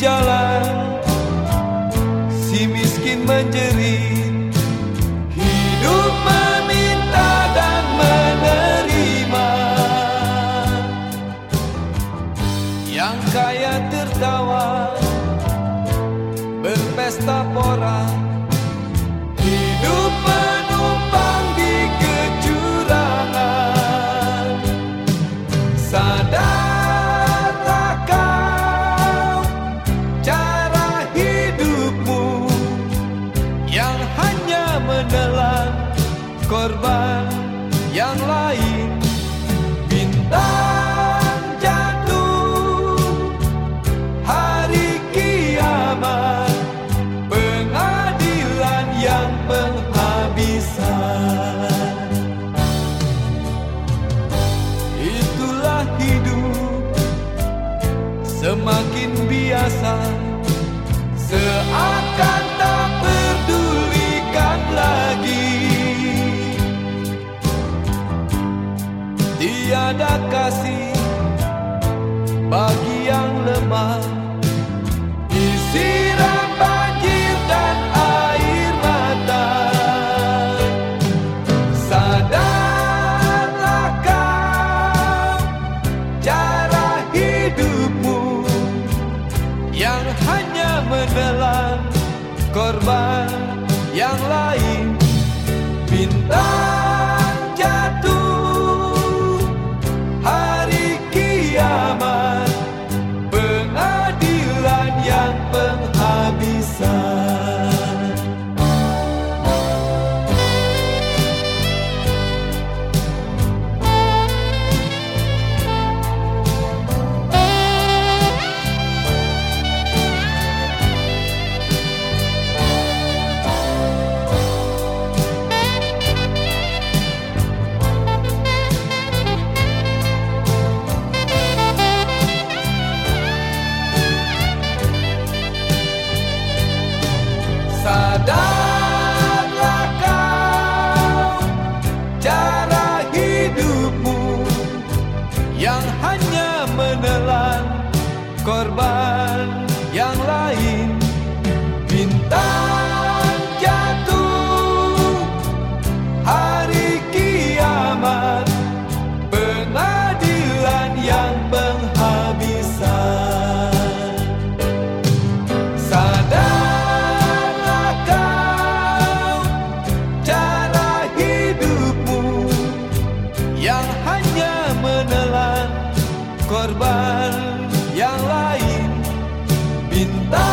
jalan Si miskin menjerit Hidup meminta dan menerima. Yang kaya tertawa Berpesta pora Hidup menumpang di kecurangan. Sadarlah korban yang lain. Bintang jatuh hari kiamat Pengadilan yang penghabisan. Itulah hidup Semakin biasa Tiada kasih Bagi yang lemah. Disiram banjir dan air mata. Sadarlah kau cara hidupmu Yang hanya menelan korban yang lain. Bintang korban yang lain. Bintang jatuh hari kiamat pengadilan yang penghabisan sadarlah kau cara hidupmu yang hanya menelan korban? Pintar